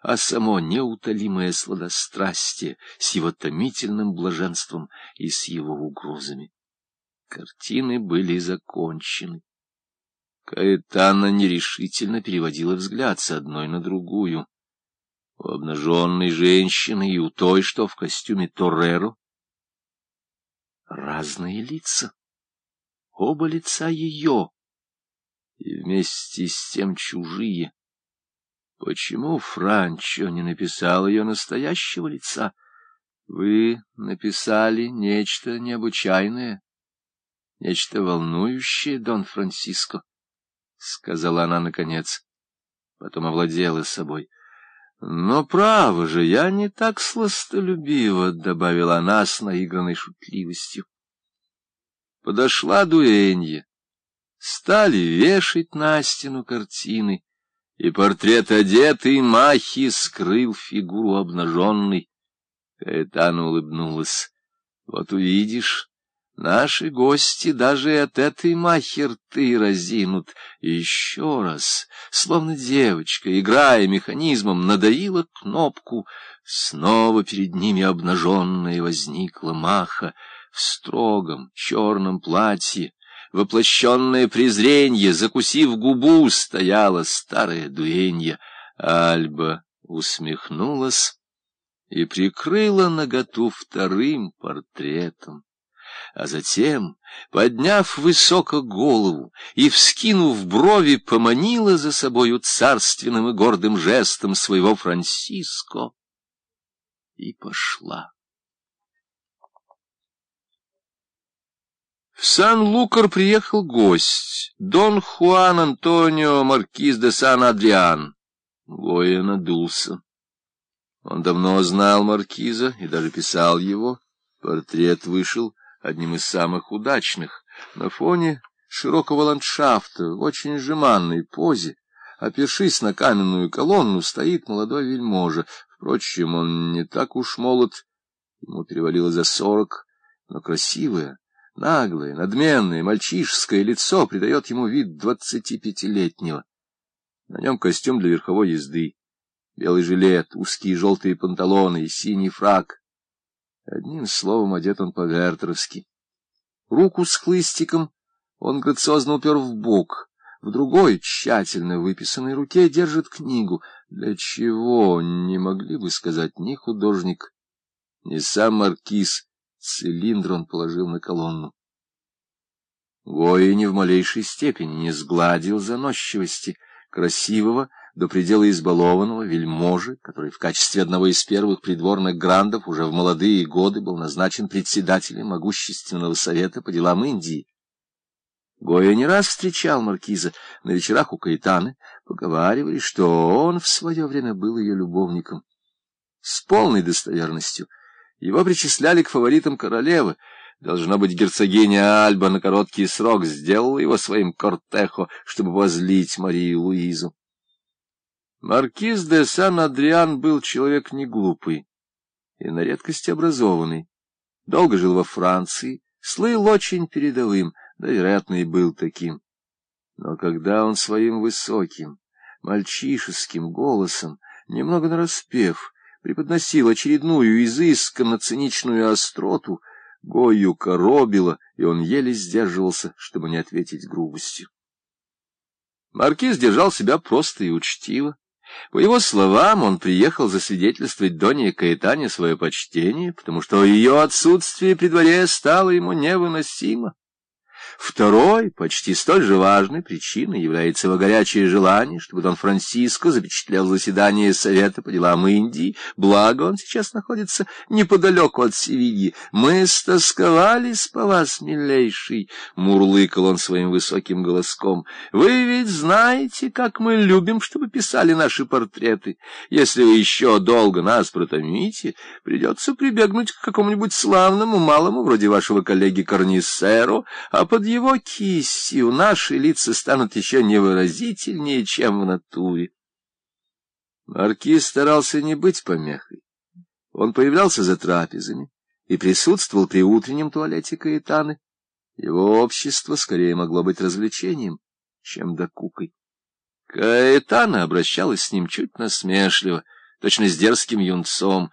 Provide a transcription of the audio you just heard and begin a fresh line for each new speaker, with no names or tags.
а само неутолимое сладострастие с его томительным блаженством и с его угрозами. Картины были закончены. Каэтана нерешительно переводила взгляд с одной на другую. У обнаженной женщины и у той, что в костюме Тореро, разные лица. Оба лица ее, и вместе с тем чужие. Почему Франчо не написал ее настоящего лица? Вы написали нечто необычайное, нечто волнующее, Дон Франциско, — сказала она наконец. Потом овладела собой. — Но право же, я не так сластолюбива, — добавила она с наигранной шутливостью. Подошла дуэнья. Стали вешать на стену картины, и портрет одетый Махи скрыл фигуру обнаженной. Каэтана улыбнулась. — Вот увидишь, наши гости даже от этой Махи рты разинут. И еще раз, словно девочка, играя механизмом, надавила кнопку. Снова перед ними обнаженная возникла Маха в строгом черном платье, воплощенное презренье, закусив губу, стояла старая дуэнья. Альба усмехнулась и прикрыла наготу вторым портретом. А затем, подняв высоко голову и вскинув брови, поманила за собою царственным и гордым жестом своего Франциско и пошла. В Сан-Лукар приехал гость, Дон Хуан Антонио Маркиз де Сан-Адриан. Гоя надулся. Он давно знал Маркиза и даже писал его. Портрет вышел одним из самых удачных. На фоне широкого ландшафта, в очень жеманной позе, опершись на каменную колонну, стоит молодой вельможа. Впрочем, он не так уж молод, ему перевалило за сорок, но красивая, Наглое, надменное, мальчишеское лицо придает ему вид двадцатипятилетнего. На нем костюм для верховой езды, белый жилет, узкие желтые панталоны и синий фраг. Одним словом, одет он по-вертеровски. Руку с хлыстиком он грациозно упер в бок, в другой, тщательно выписанной руке, держит книгу. Для чего, не могли бы сказать ни художник, ни сам маркиз, Цилиндр он положил на колонну. Гоя ни в малейшей степени не сгладил заносчивости красивого, до предела избалованного вельможи, который в качестве одного из первых придворных грандов уже в молодые годы был назначен председателем могущественного совета по делам Индии. Гоя не раз встречал маркиза на вечерах у Каэтаны, поговаривали, что он в свое время был ее любовником. С полной достоверностью — его причисляли к фаворитам королевы. Должно быть, герцогиня Альба на короткий срок сделала его своим кортехо, чтобы возлить Марию Луизу. Маркиз де Сан-Адриан был человек не глупый и на редкость образованный. Долго жил во Франции, слыл очень передовым, да, вероятно, и был таким. Но когда он своим высоким, мальчишеским голосом, немного нараспев, преподносил очередную изысканно-циничную остроту, Гою коробило, и он еле сдерживался, чтобы не ответить грубостью. Маркиз держал себя просто и учтиво. По его словам, он приехал засвидетельствовать Доне Каэтане свое почтение, потому что ее отсутствие при дворе стало ему невыносимо. Второй, почти столь же важной причиной является его горячее желание, чтобы Дон Франциско запечатлел заседание Совета по делам Индии, благо он сейчас находится неподалеку от Севильи. «Мы стосковались по вас, милейший», — мурлыкал он своим высоким голоском. «Вы ведь знаете, как мы любим, чтобы писали наши портреты. Если вы еще долго нас протомите, придется прибегнуть к какому-нибудь славному малому, вроде вашего коллеги Корнисеро, а под его кистью наши лица станут еще невыразительнее, чем в натуре. Маркиз старался не быть помехой. Он появлялся за трапезами и присутствовал при утреннем туалете Каэтаны. Его общество скорее могло быть развлечением, чем докукой. Каэтана обращалась с ним чуть насмешливо, точно с дерзким юнцом,